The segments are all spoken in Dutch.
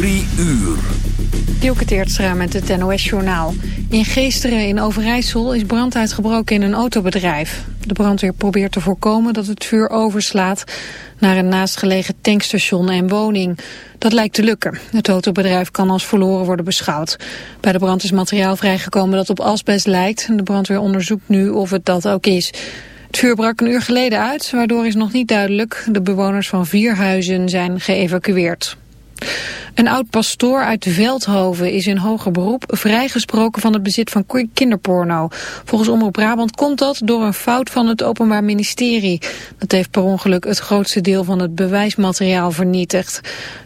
Drie uur. Dielke Teertstra met het NOS-journaal. In Geesteren in Overijssel is brand uitgebroken in een autobedrijf. De brandweer probeert te voorkomen dat het vuur overslaat... naar een naastgelegen tankstation en woning. Dat lijkt te lukken. Het autobedrijf kan als verloren worden beschouwd. Bij de brand is materiaal vrijgekomen dat op asbest lijkt. De brandweer onderzoekt nu of het dat ook is... Het vuur brak een uur geleden uit, waardoor is nog niet duidelijk. De bewoners van vier huizen zijn geëvacueerd. Een oud-pastoor uit Veldhoven is in hoger beroep vrijgesproken van het bezit van kinderporno. Volgens Omroep Brabant komt dat door een fout van het Openbaar Ministerie. Dat heeft per ongeluk het grootste deel van het bewijsmateriaal vernietigd.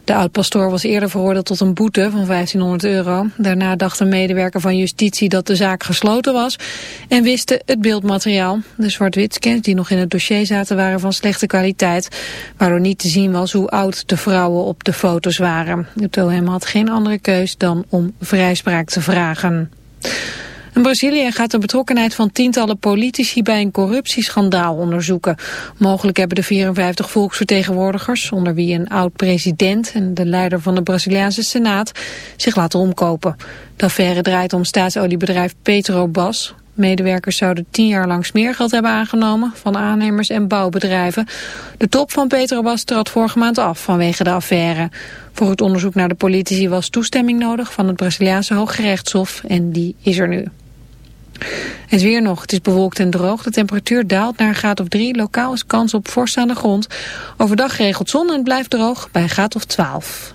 De oud-pastoor was eerder veroordeeld tot een boete van 1500 euro. Daarna dacht een medewerker van justitie dat de zaak gesloten was en wisten het beeldmateriaal. De zwart-wit die nog in het dossier zaten waren van slechte kwaliteit, waardoor niet te zien was hoe oud de vrouwen op de foto's waren. OM had geen andere keus dan om vrijspraak te vragen. In Brazilië gaat de betrokkenheid van tientallen politici bij een corruptieschandaal onderzoeken. Mogelijk hebben de 54 volksvertegenwoordigers, onder wie een oud-president en de leider van de Braziliaanse Senaat, zich laten omkopen. De affaire draait om staatsoliebedrijf Petrobras. Medewerkers zouden tien jaar lang smeergeld hebben aangenomen van aannemers en bouwbedrijven. De top van Petrobras trad vorige maand af vanwege de affaire. Voor het onderzoek naar de politici was toestemming nodig van het Braziliaanse Hooggerechtshof en die is er nu. Het weer nog. Het is bewolkt en droog. De temperatuur daalt naar een graad of 3. Lokaal is kans op vorst aan de grond. Overdag regelt zon en het blijft droog bij een graad of 12.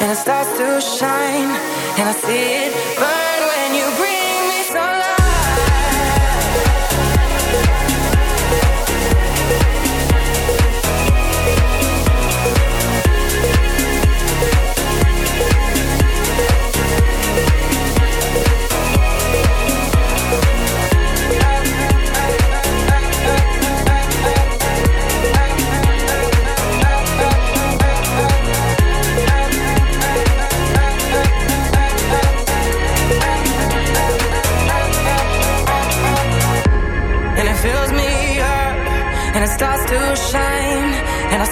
And it starts to shine, and I see it burn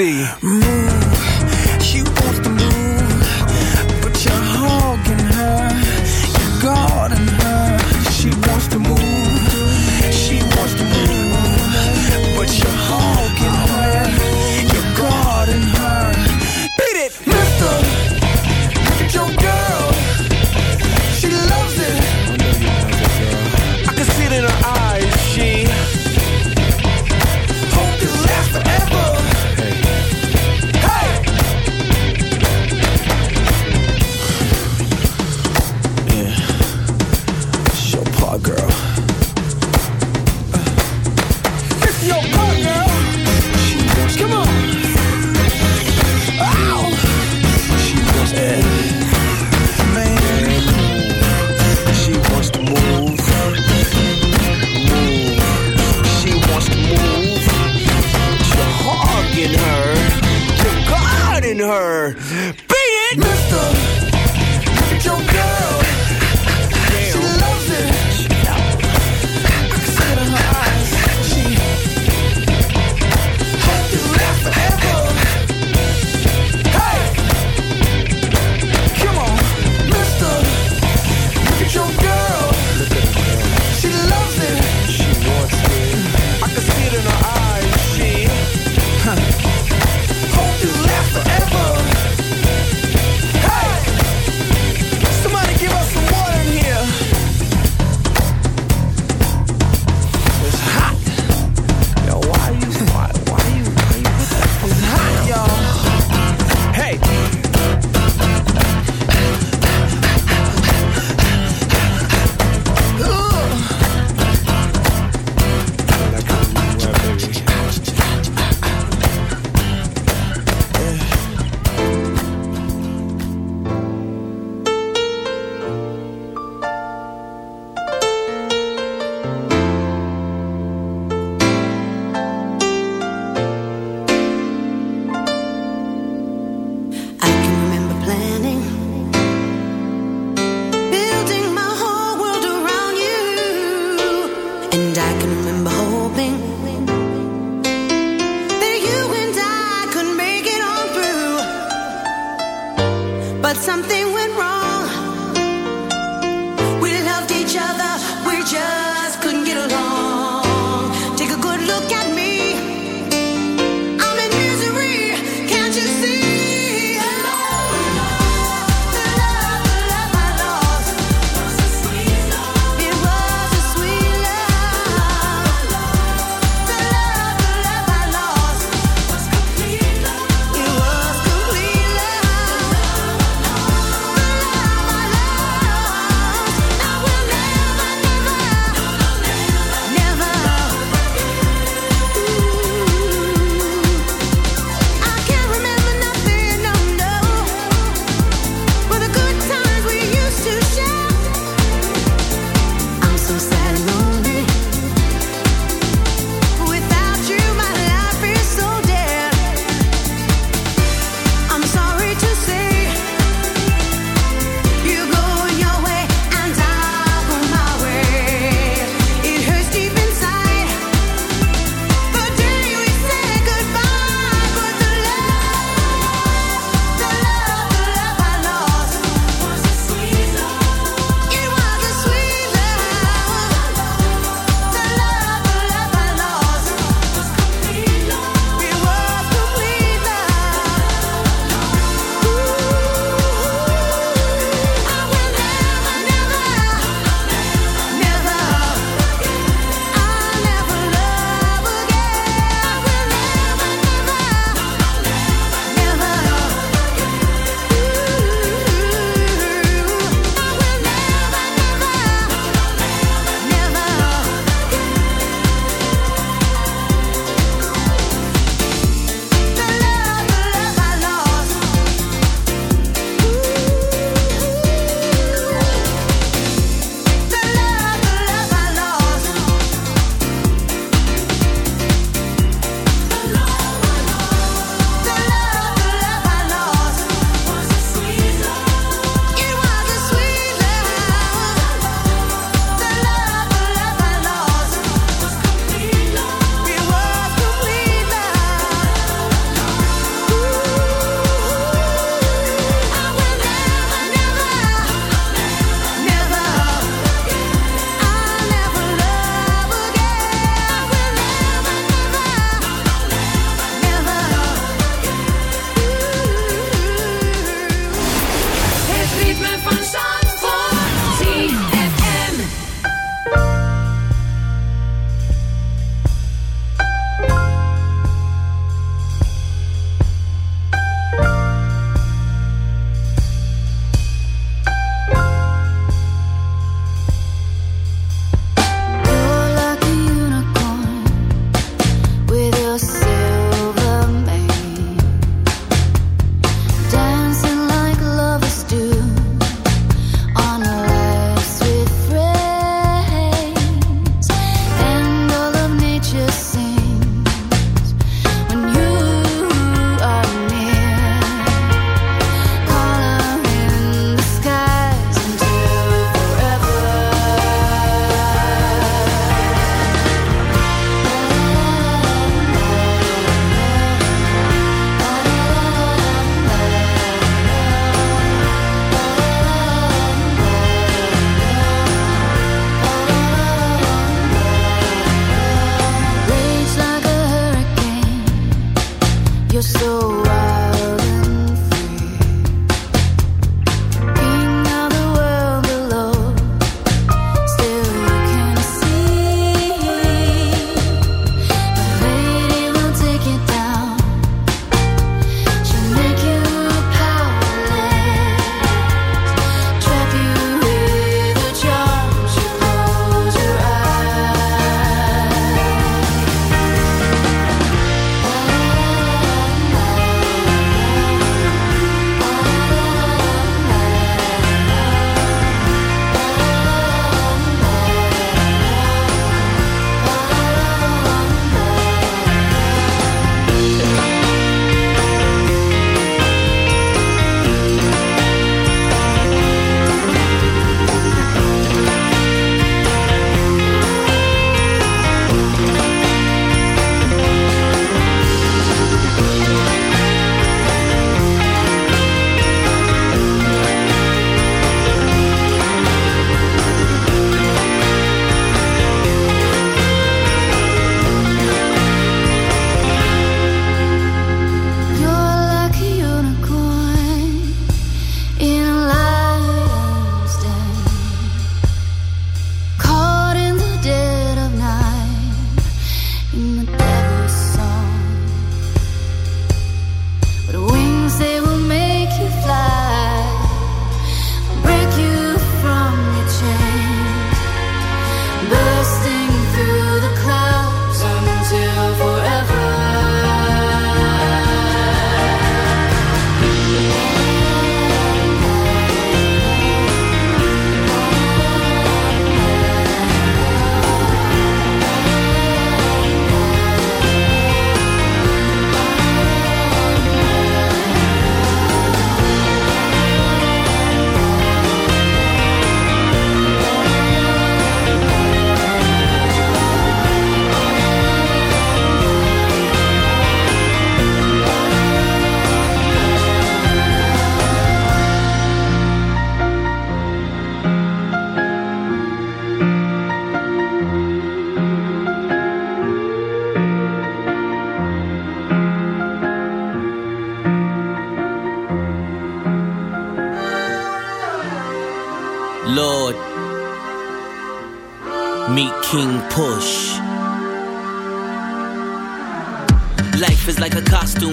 see.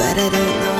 But I don't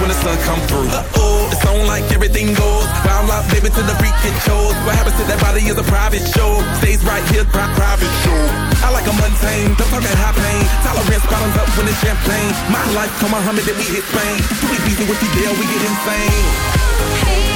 when the sun come through. Uh-oh, it's on like everything goes. Wild out, baby, to the freak it shows. What happens to that body is a private show. Stays right here, pri private show. I like a mundane, don't talk high pain. Tolerance bottoms up when it's champagne. My life, come on, Muhammad, then we hit Spain. Too easy with the deal, we get insane. Hey.